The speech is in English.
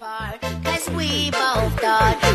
apart, cause we both thought